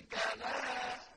كلا